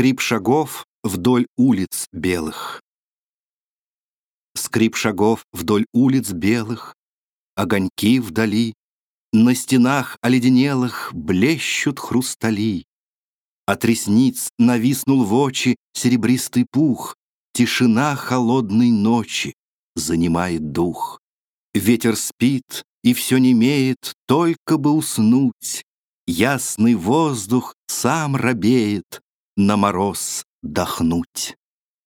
Скрип шагов вдоль улиц белых. Скрип шагов вдоль улиц белых, Огоньки вдали, На стенах оледенелых Блещут хрустали. От ресниц нависнул в очи Серебристый пух, Тишина холодной ночи Занимает дух. Ветер спит, и все немеет, Только бы уснуть. Ясный воздух сам робеет, на мороз дохнуть.